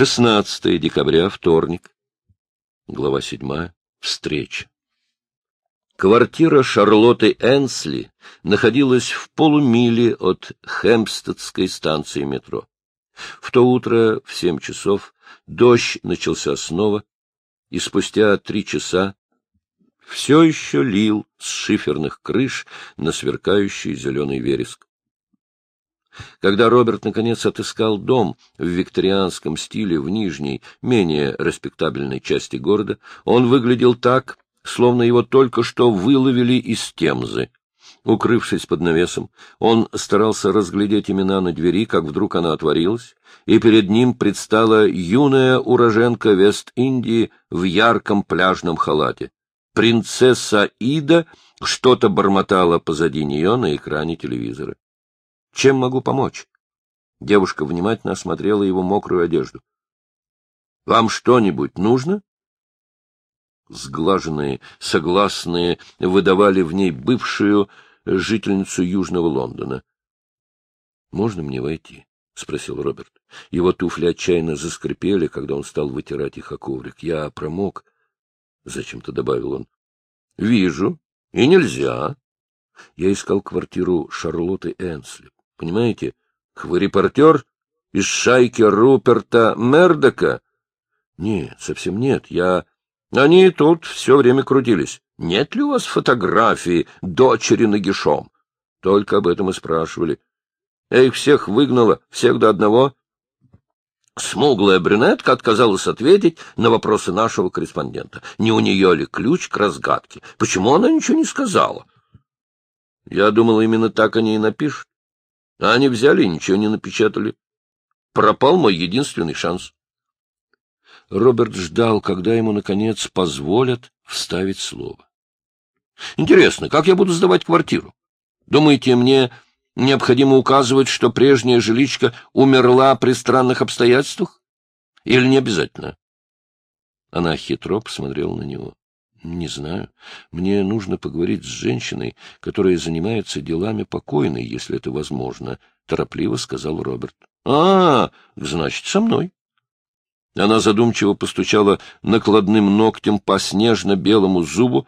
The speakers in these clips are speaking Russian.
16 декабря, вторник. Глава 7. Встреча. Квартира Шарлотты Энсли находилась в полумиле от Хемстедской станции метро. В то утро в семь часов дождь начался снова, и спустя три часа все еще лил с шиферных крыш на сверкающий зеленый вереск. Когда Роберт наконец отыскал дом в викторианском стиле в нижней, менее респектабельной части города, он выглядел так, словно его только что выловили из Темзы. Укрывшись под навесом, он старался разглядеть имена на двери, как вдруг она отворилась, и перед ним предстала юная уроженка Вест-Индии в ярком пляжном халате. Принцесса Ида что-то бормотала позади нее на экране телевизора. Чем могу помочь? Девушка внимательно осмотрела его мокрую одежду. — Вам что-нибудь нужно? Сглаженные, согласные, выдавали в ней бывшую жительницу Южного Лондона. — Можно мне войти? — спросил Роберт. Его туфли отчаянно заскрипели, когда он стал вытирать их о коврик. Я промок. — Зачем-то добавил он. — Вижу. И нельзя. Я искал квартиру Шарлотты Энсли. Понимаете? Вы из шайки Руперта Мердока? Нет, совсем нет. Я... Они тут все время крутились. Нет ли у вас фотографии дочери нагишом? Только об этом и спрашивали. Я их всех выгнала, всех до одного. Смуглая брюнетка отказалась ответить на вопросы нашего корреспондента. Не у нее ли ключ к разгадке? Почему она ничего не сказала? Я думал, именно так они и напишут. А они взяли и ничего не напечатали. Пропал мой единственный шанс. Роберт ждал, когда ему, наконец, позволят вставить слово. Интересно, как я буду сдавать квартиру? Думаете, мне необходимо указывать, что прежняя жиличка умерла при странных обстоятельствах? Или не обязательно? Она хитро посмотрела на него. — Не знаю. Мне нужно поговорить с женщиной, которая занимается делами покойной, если это возможно, — торопливо сказал Роберт. — А, значит, со мной. Она задумчиво постучала накладным ногтем по снежно-белому зубу,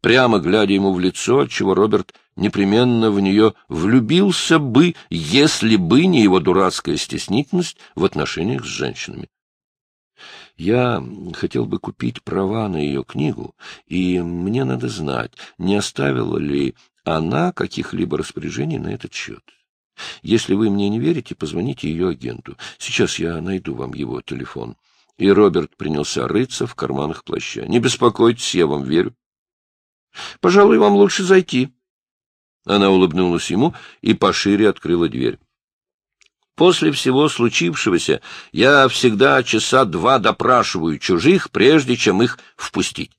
прямо глядя ему в лицо, отчего Роберт непременно в нее влюбился бы, если бы не его дурацкая стеснительность в отношениях с женщинами. Я хотел бы купить права на ее книгу, и мне надо знать, не оставила ли она каких-либо распоряжений на этот счет. Если вы мне не верите, позвоните ее агенту. Сейчас я найду вам его телефон. И Роберт принялся рыться в карманах плаща. Не беспокойтесь, я вам верю. Пожалуй, вам лучше зайти. Она улыбнулась ему и пошире открыла дверь. После всего случившегося я всегда часа два допрашиваю чужих, прежде чем их впустить.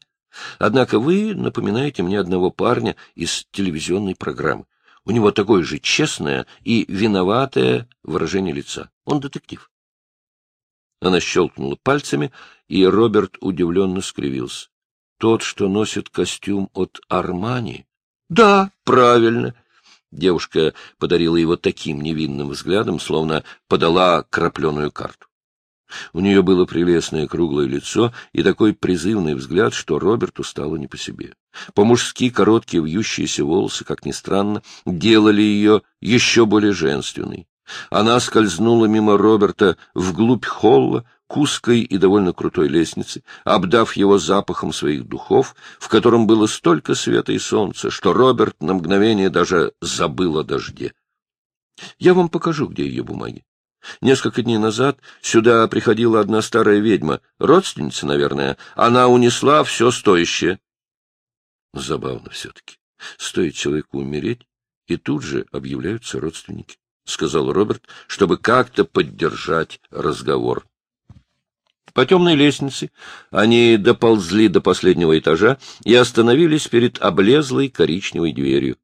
Однако вы напоминаете мне одного парня из телевизионной программы. У него такое же честное и виноватое выражение лица. Он детектив. Она щелкнула пальцами, и Роберт удивленно скривился. Тот, что носит костюм от Армани? Да, правильно. Девушка подарила его таким невинным взглядом, словно подала крапленую карту. У нее было прелестное круглое лицо и такой призывный взгляд, что Роберту стало не по себе. По-мужски короткие вьющиеся волосы, как ни странно, делали ее еще более женственной. Она скользнула мимо Роберта вглубь холла, к узкой и довольно крутой лестнице, обдав его запахом своих духов, в котором было столько света и солнца, что Роберт на мгновение даже забыл о дожде. Я вам покажу, где ее бумаги. Несколько дней назад сюда приходила одна старая ведьма, родственница, наверное. Она унесла все стоящее. Забавно все-таки. Стоит человеку умереть, и тут же объявляются родственники, — сказал Роберт, чтобы как-то поддержать разговор. По темной лестнице они доползли до последнего этажа и остановились перед облезлой коричневой дверью.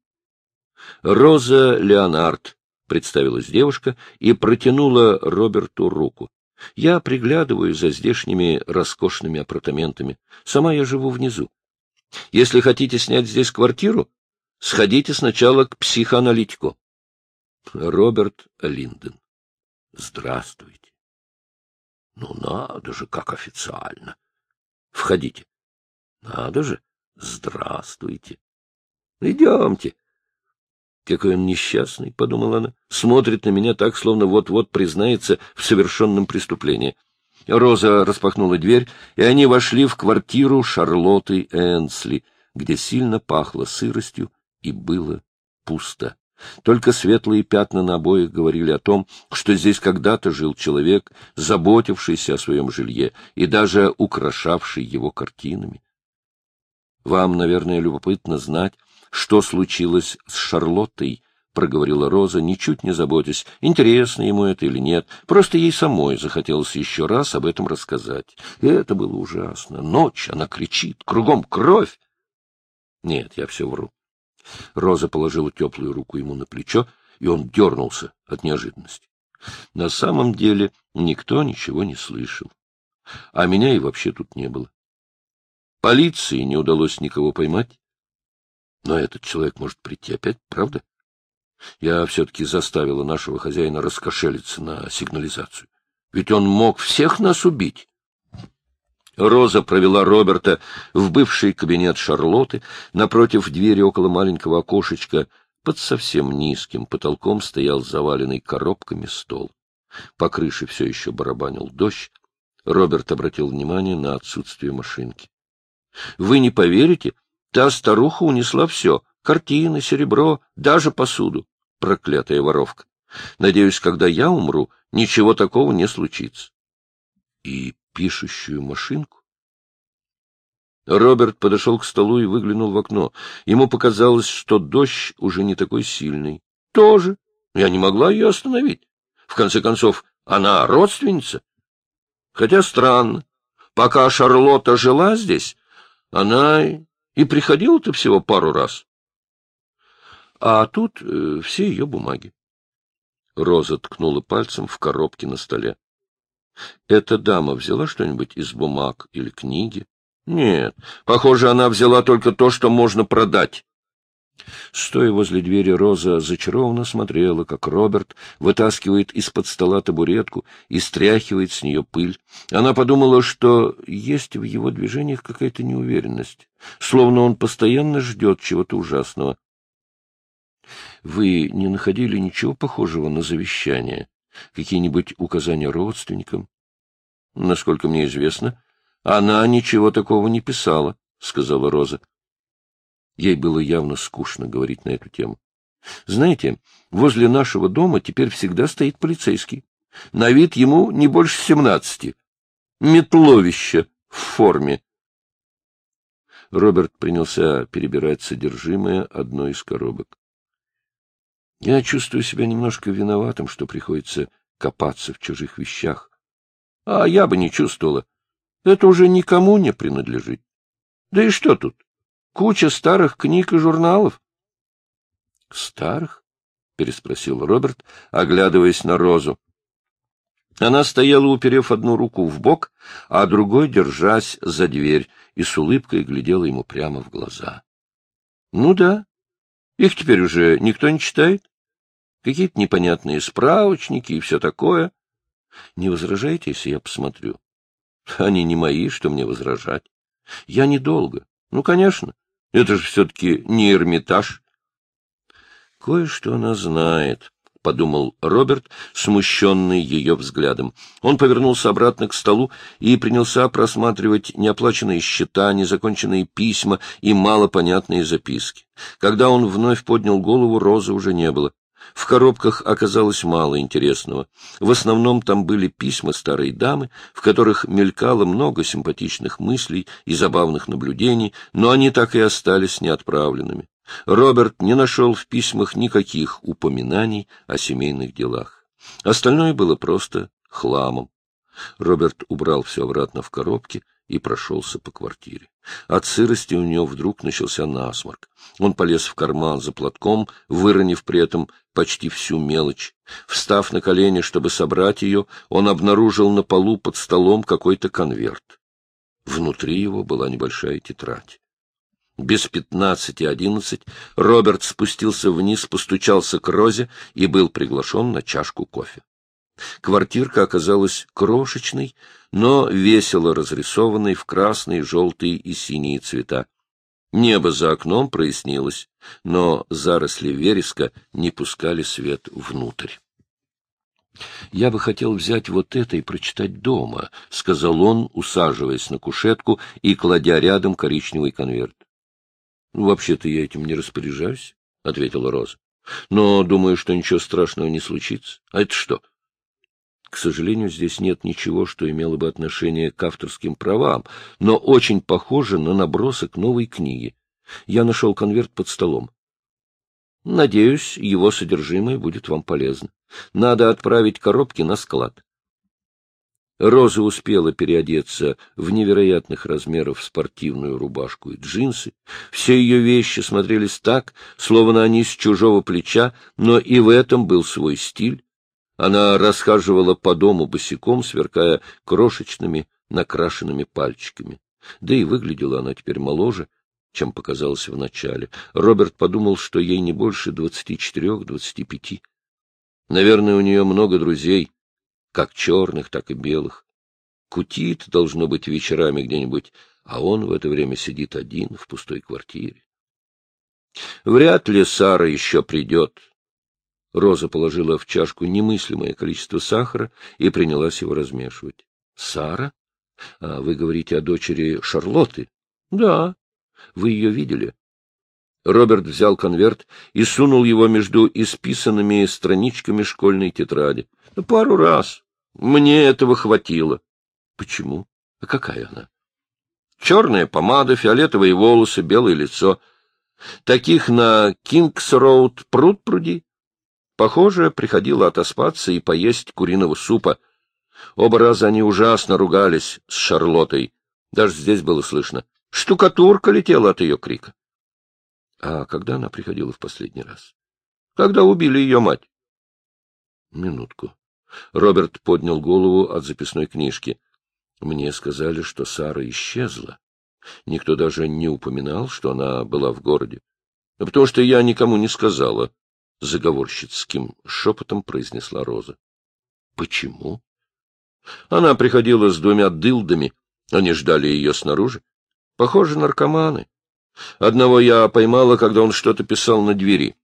«Роза Леонард», — представилась девушка и протянула Роберту руку. «Я приглядываю за здешними роскошными апартаментами. Сама я живу внизу. Если хотите снять здесь квартиру, сходите сначала к психоаналитику». Роберт Линден. Здравствуйте. Ну, надо же, как официально. Входите. Надо же. Здравствуйте. Идемте. Какой он несчастный, — подумала она, — смотрит на меня так, словно вот-вот признается в совершенном преступлении. Роза распахнула дверь, и они вошли в квартиру Шарлотты Энсли, где сильно пахло сыростью и было пусто. Только светлые пятна на обоих говорили о том, что здесь когда-то жил человек, заботившийся о своем жилье и даже украшавший его картинами. Вам, наверное, любопытно знать, что случилось с Шарлоттой, — проговорила Роза, ничуть не заботясь, интересно ему это или нет. Просто ей самой захотелось еще раз об этом рассказать. И это было ужасно. Ночь, она кричит, кругом кровь. Нет, я все вру. Роза положила теплую руку ему на плечо, и он дернулся от неожиданности. На самом деле никто ничего не слышал. А меня и вообще тут не было. Полиции не удалось никого поймать. Но этот человек может прийти опять, правда? Я все-таки заставила нашего хозяина раскошелиться на сигнализацию. Ведь он мог всех нас убить. Роза провела Роберта в бывший кабинет Шарлотты. Напротив двери около маленького окошечка под совсем низким потолком стоял заваленный коробками стол. По крыше все еще барабанил дождь. Роберт обратил внимание на отсутствие машинки. — Вы не поверите, та старуха унесла все — картины, серебро, даже посуду. Проклятая воровка. Надеюсь, когда я умру, ничего такого не случится. — И пишущую машинку? Роберт подошел к столу и выглянул в окно. Ему показалось, что дождь уже не такой сильный. — Тоже. Я не могла ее остановить. В конце концов, она родственница. Хотя странно. Пока Шарлотта жила здесь, она и приходила-то всего пару раз. А тут э, все ее бумаги. Роза ткнула пальцем в коробке на столе. Эта дама взяла что-нибудь из бумаг или книги? Нет, похоже, она взяла только то, что можно продать. Стоя возле двери, Роза зачарованно смотрела, как Роберт вытаскивает из-под стола табуретку и стряхивает с нее пыль. Она подумала, что есть в его движениях какая-то неуверенность, словно он постоянно ждет чего-то ужасного. — Вы не находили ничего похожего на завещание? Какие-нибудь указания родственникам? — Насколько мне известно, она ничего такого не писала, — сказала Роза. Ей было явно скучно говорить на эту тему. Знаете, возле нашего дома теперь всегда стоит полицейский. На вид ему не больше семнадцати. Метловище в форме. Роберт принялся перебирать содержимое одной из коробок. Я чувствую себя немножко виноватым, что приходится копаться в чужих вещах. А я бы не чувствовала. Это уже никому не принадлежит. Да и что тут? Куча старых книг и журналов. — Старых? — переспросил Роберт, оглядываясь на Розу. Она стояла, уперев одну руку в бок, а другой держась за дверь, и с улыбкой глядела ему прямо в глаза. — Ну да, их теперь уже никто не читает. Какие-то непонятные справочники и все такое. Не возражаете, если я посмотрю? Они не мои, что мне возражать. Я недолго. Ну, конечно. Это же все-таки не Эрмитаж. Кое-что она знает, — подумал Роберт, смущенный ее взглядом. Он повернулся обратно к столу и принялся просматривать неоплаченные счета, незаконченные письма и малопонятные записки. Когда он вновь поднял голову, Розы уже не было. В коробках оказалось мало интересного. В основном там были письма старой дамы, в которых мелькало много симпатичных мыслей и забавных наблюдений, но они так и остались неотправленными. Роберт не нашел в письмах никаких упоминаний о семейных делах. Остальное было просто хламом. Роберт убрал все обратно в коробки и прошелся по квартире. От сырости у него вдруг начался насморк. Он полез в карман за платком, выронив при этом почти всю мелочь. Встав на колени, чтобы собрать ее, он обнаружил на полу под столом какой-то конверт. Внутри его была небольшая тетрадь. Без пятнадцати одиннадцать Роберт спустился вниз, постучался к Розе и был приглашен на чашку кофе. Квартирка оказалась крошечной, но весело разрисованной в красные, желтые и синие цвета. Небо за окном прояснилось, но заросли вереска не пускали свет внутрь. — Я бы хотел взять вот это и прочитать дома, — сказал он, усаживаясь на кушетку и кладя рядом коричневый конверт. — Ну, вообще-то я этим не распоряжаюсь, — ответила Роза. — Но думаю, что ничего страшного не случится. А это что? К сожалению, здесь нет ничего, что имело бы отношение к авторским правам, но очень похоже на набросок новой книги. Я нашел конверт под столом. Надеюсь, его содержимое будет вам полезно. Надо отправить коробки на склад. Роза успела переодеться в невероятных размеров спортивную рубашку и джинсы. Все ее вещи смотрелись так, словно они с чужого плеча, но и в этом был свой стиль. Она расхаживала по дому босиком, сверкая крошечными накрашенными пальчиками. Да и выглядела она теперь моложе, чем показалось вначале. Роберт подумал, что ей не больше двадцати четырех-двадцати пяти. Наверное, у нее много друзей, как черных, так и белых. Кутит, должно быть, вечерами где-нибудь, а он в это время сидит один в пустой квартире. Вряд ли Сара еще придет, Роза положила в чашку немыслимое количество сахара и принялась его размешивать. — Сара? А вы говорите о дочери Шарлотты? — Да. Вы ее видели? Роберт взял конверт и сунул его между исписанными страничками школьной тетради. — Пару раз. Мне этого хватило. — Почему? А какая она? — Черная помада, фиолетовые волосы, белое лицо. Таких на Кингс-Роуд пруд пруди. Похоже, приходило отоспаться и поесть куриного супа. Оба раза они ужасно ругались с Шарлоттой. Даже здесь было слышно. Штукатурка летела от ее крика. А когда она приходила в последний раз? Когда убили ее мать. Минутку. Роберт поднял голову от записной книжки. Мне сказали, что Сара исчезла. Никто даже не упоминал, что она была в городе. Потому что я никому не сказала, — заговорщицким шепотом произнесла Роза. — Почему? Она приходила с двумя дылдами. Они ждали ее снаружи. Похоже, наркоманы. Одного я поймала, когда он что-то писал на двери.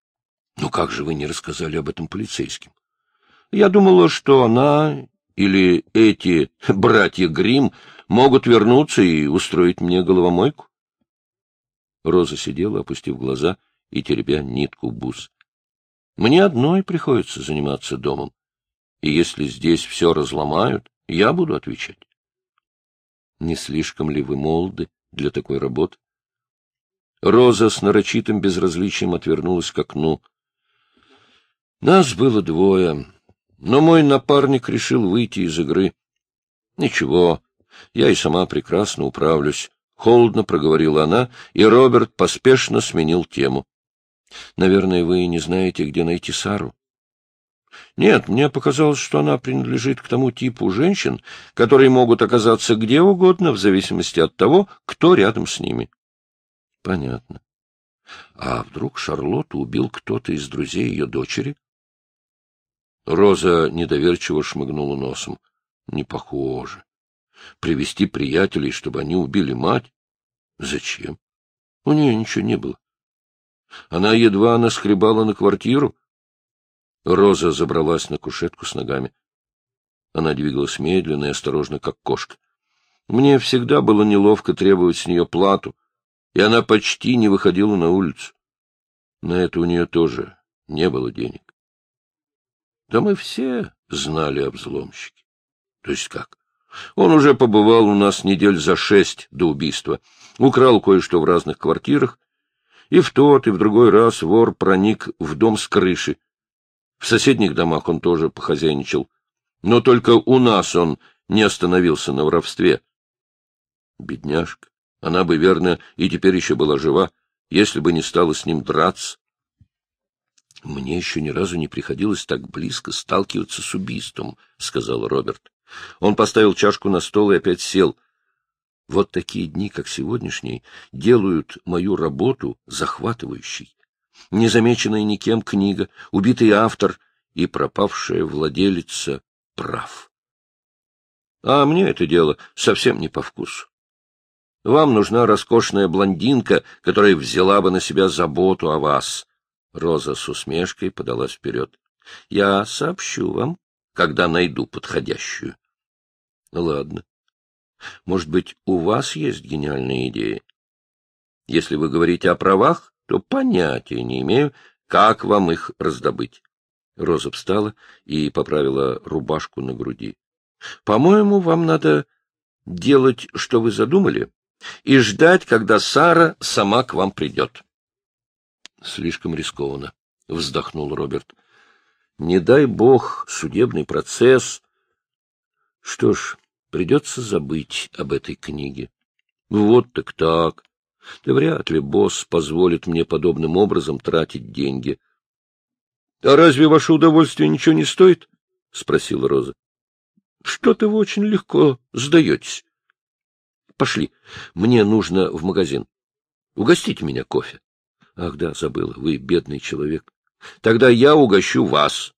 — Ну как же вы не рассказали об этом полицейским? Я думала, что она или эти братья Грим могут вернуться и устроить мне головомойку. Роза сидела, опустив глаза и теребя нитку бус. Мне одной приходится заниматься домом. И если здесь все разломают, я буду отвечать. Не слишком ли вы молоды для такой работы? Роза с нарочитым безразличием отвернулась к окну. Нас было двое, но мой напарник решил выйти из игры. Ничего, я и сама прекрасно управлюсь. Холодно проговорила она, и Роберт поспешно сменил тему. Наверное, вы не знаете, где найти Сару. Нет, мне показалось, что она принадлежит к тому типу женщин, которые могут оказаться где угодно в зависимости от того, кто рядом с ними. Понятно. А вдруг Шарлотту убил кто-то из друзей ее дочери? Роза недоверчиво шмыгнула носом. Не похоже. Привести приятелей, чтобы они убили мать? Зачем? У нее ничего не было. Она едва наскребала на квартиру. Роза забралась на кушетку с ногами. Она двигалась медленно и осторожно, как кошка. Мне всегда было неловко требовать с нее плату, и она почти не выходила на улицу. На это у нее тоже не было денег. Да мы все знали об взломщике. То есть как? Он уже побывал у нас недель за шесть до убийства, украл кое-что в разных квартирах, и в тот, и в другой раз вор проник в дом с крыши. В соседних домах он тоже похозяйничал. Но только у нас он не остановился на воровстве. Бедняжка. Она бы, верно, и теперь еще была жива, если бы не стала с ним драться. Мне еще ни разу не приходилось так близко сталкиваться с убийством, — сказал Роберт. Он поставил чашку на стол и опять сел. Вот такие дни, как сегодняшний, делают мою работу захватывающей. Незамеченная никем книга, убитый автор и пропавшая владелица прав. А мне это дело совсем не по вкусу. Вам нужна роскошная блондинка, которая взяла бы на себя заботу о вас. Роза с усмешкой подалась вперед. Я сообщу вам, когда найду подходящую. Ладно. Может быть, у вас есть гениальные идеи? Если вы говорите о правах, то понятия не имею, как вам их раздобыть. Роза встала и поправила рубашку на груди. — По-моему, вам надо делать, что вы задумали, и ждать, когда Сара сама к вам придет. — Слишком рискованно, — вздохнул Роберт. — Не дай бог судебный процесс. Что ж, придется забыть об этой книге. Вот так так. Да вряд ли босс позволит мне подобным образом тратить деньги. — А разве ваше удовольствие ничего не стоит? — спросила Роза. — Что-то вы очень легко сдаетесь. — Пошли. Мне нужно в магазин. Угостите меня кофе. — Ах да, забыла, вы бедный человек. Тогда я угощу вас.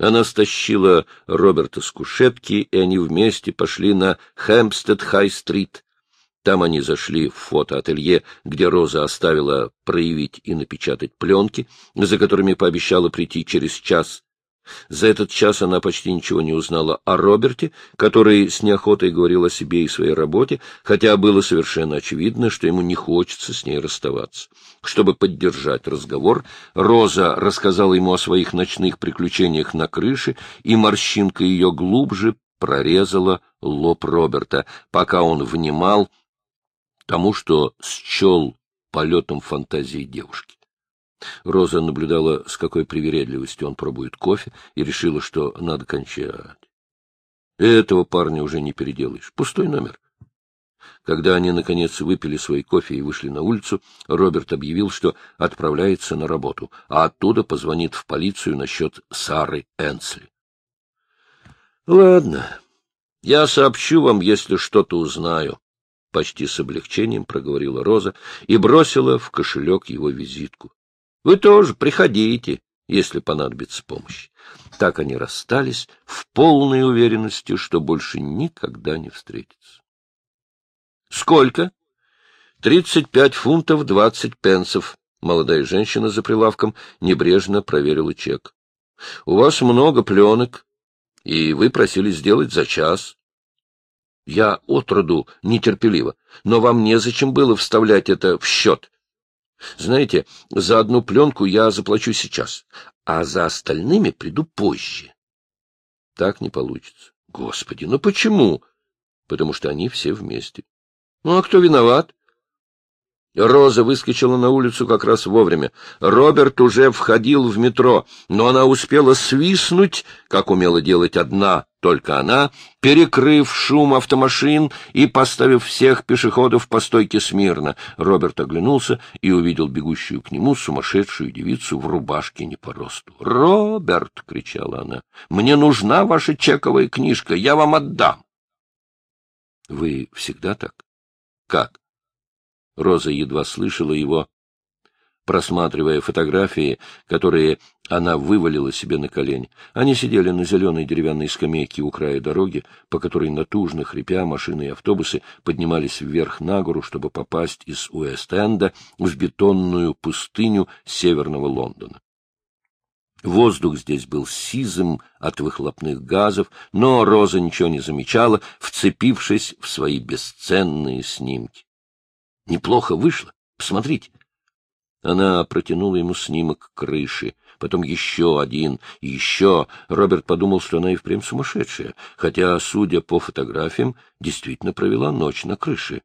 Она стащила Роберта с кушетки, и они вместе пошли на Хэмпстед-Хай-стрит. Там они зашли в фотоателье, где Роза оставила проявить и напечатать пленки, за которыми пообещала прийти через час. За этот час она почти ничего не узнала о Роберте, который с неохотой говорил о себе и своей работе, хотя было совершенно очевидно, что ему не хочется с ней расставаться. Чтобы поддержать разговор, Роза рассказала ему о своих ночных приключениях на крыше, и морщинка ее глубже прорезала лоб Роберта, пока он внимал тому, что счел полетом фантазии девушки. Роза наблюдала, с какой привередливостью он пробует кофе, и решила, что надо кончать. Этого парня уже не переделаешь. Пустой номер. Когда они, наконец, выпили свой кофе и вышли на улицу, Роберт объявил, что отправляется на работу, а оттуда позвонит в полицию насчет Сары Энсли. — Ладно, я сообщу вам, если что-то узнаю, — почти с облегчением проговорила Роза и бросила в кошелек его визитку. — Вы тоже приходите, если понадобится помощь. Так они расстались в полной уверенности, что больше никогда не встретятся. — Сколько? — Тридцать пять фунтов двадцать пенсов. Молодая женщина за прилавком небрежно проверила чек. — У вас много пленок, и вы просили сделать за час. Я отроду нетерпеливо, но вам незачем было вставлять это в счет. Знаете, за одну пленку я заплачу сейчас, а за остальными приду позже. Так не получится. Господи, ну почему? Потому что они все вместе. Ну, а кто виноват? Роза выскочила на улицу как раз вовремя. Роберт уже входил в метро, но она успела свистнуть, как умела делать одна, только она, перекрыв шум автомашин и поставив всех пешеходов по стойке смирно. Роберт оглянулся и увидел бегущую к нему сумасшедшую девицу в рубашке не по росту. «Роберт!» — кричала она. «Мне нужна ваша чековая книжка, я вам отдам!» «Вы всегда так?» «Как?» Роза едва слышала его, просматривая фотографии, которые она вывалила себе на колени. Они сидели на зеленой деревянной скамейке у края дороги, по которой натужно хрипя машины и автобусы поднимались вверх на гору, чтобы попасть из Уэст-Энда в бетонную пустыню северного Лондона. Воздух здесь был сизым от выхлопных газов, но Роза ничего не замечала, вцепившись в свои бесценные снимки. Неплохо вышло. Посмотрите. Она протянула ему снимок крыши, потом еще один, еще. Роберт подумал, что она и впрямь сумасшедшая, хотя, судя по фотографиям, действительно провела ночь на крыше.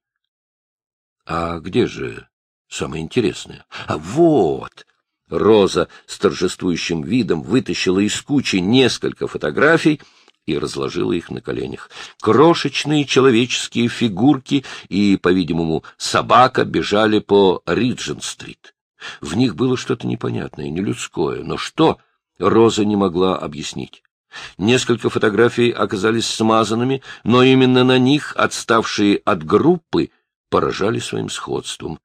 А где же самое интересное? А вот! Роза с торжествующим видом вытащила из кучи несколько фотографий — и разложила их на коленях. Крошечные человеческие фигурки и, по-видимому, собака бежали по Риджин-стрит. В них было что-то непонятное, нелюдское, но что, Роза не могла объяснить. Несколько фотографий оказались смазанными, но именно на них, отставшие от группы, поражали своим сходством.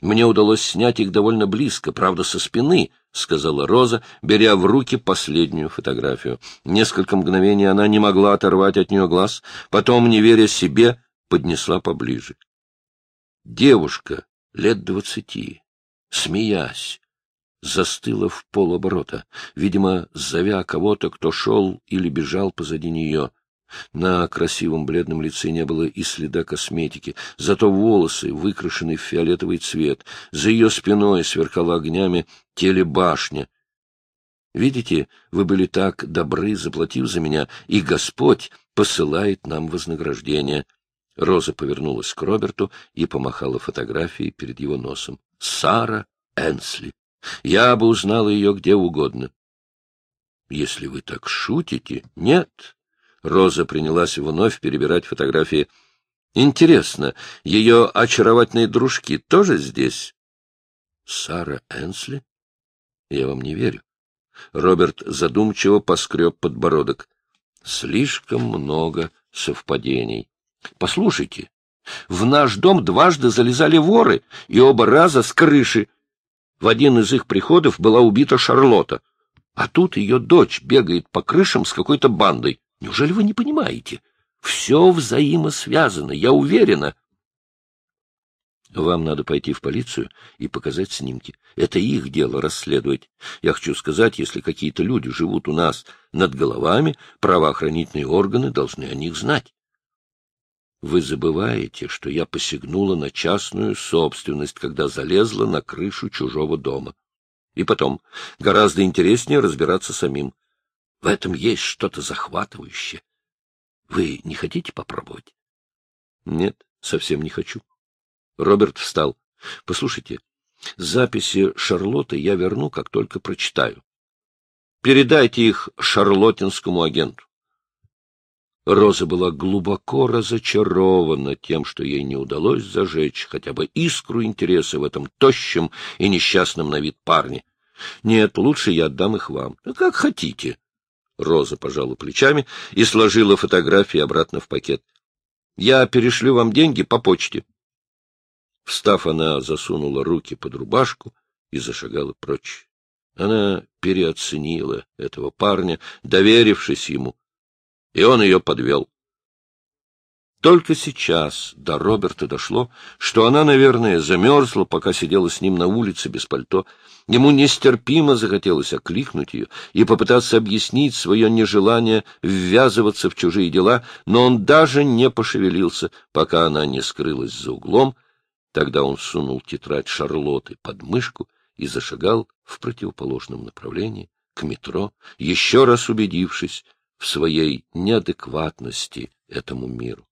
Мне удалось снять их довольно близко, правда, со спины —— сказала Роза, беря в руки последнюю фотографию. Несколько мгновений она не могла оторвать от нее глаз, потом, не веря себе, поднесла поближе. Девушка лет двадцати, смеясь, застыла в полоборота, видимо, зовя кого-то, кто шел или бежал позади нее. На красивом бледном лице не было и следа косметики, зато волосы выкрашены в фиолетовый цвет, за ее спиной сверкала огнями телебашня. Видите, вы были так добры, заплатив за меня, и Господь посылает нам вознаграждение. Роза повернулась к Роберту и помахала фотографией перед его носом. Сара Энсли. Я бы узнала ее где угодно. Если вы так шутите... Нет. Роза принялась вновь перебирать фотографии. Интересно, ее очаровательные дружки тоже здесь? Сара Энсли? Я вам не верю. Роберт задумчиво поскреб подбородок. Слишком много совпадений. Послушайте, в наш дом дважды залезали воры, и оба раза с крыши. В один из их приходов была убита Шарлотта, а тут ее дочь бегает по крышам с какой-то бандой. Неужели вы не понимаете? Все взаимосвязано, я уверена. Вам надо пойти в полицию и показать снимки. Это их дело расследовать. Я хочу сказать, если какие-то люди живут у нас над головами, правоохранительные органы должны о них знать. Вы забываете, что я посягнула на частную собственность, когда залезла на крышу чужого дома. И потом, гораздо интереснее разбираться самим. В этом есть что-то захватывающее. Вы не хотите попробовать? Нет, совсем не хочу. Роберт встал. Послушайте, записи Шарлотты я верну, как только прочитаю. Передайте их шарлоттинскому агенту. Роза была глубоко разочарована тем, что ей не удалось зажечь хотя бы искру интереса в этом тощем и несчастном на вид парне. Нет, лучше я отдам их вам. Как хотите. Роза пожала плечами и сложила фотографии обратно в пакет. — Я перешлю вам деньги по почте. Встав, она засунула руки под рубашку и зашагала прочь. Она переоценила этого парня, доверившись ему, и он ее подвел. Только сейчас до Роберта дошло, что она, наверное, замерзла, пока сидела с ним на улице без пальто. Ему нестерпимо захотелось окликнуть ее и попытаться объяснить свое нежелание ввязываться в чужие дела, но он даже не пошевелился, пока она не скрылась за углом. Тогда он сунул тетрадь Шарлотты под мышку и зашагал в противоположном направлении, к метро, еще раз убедившись в своей неадекватности этому миру.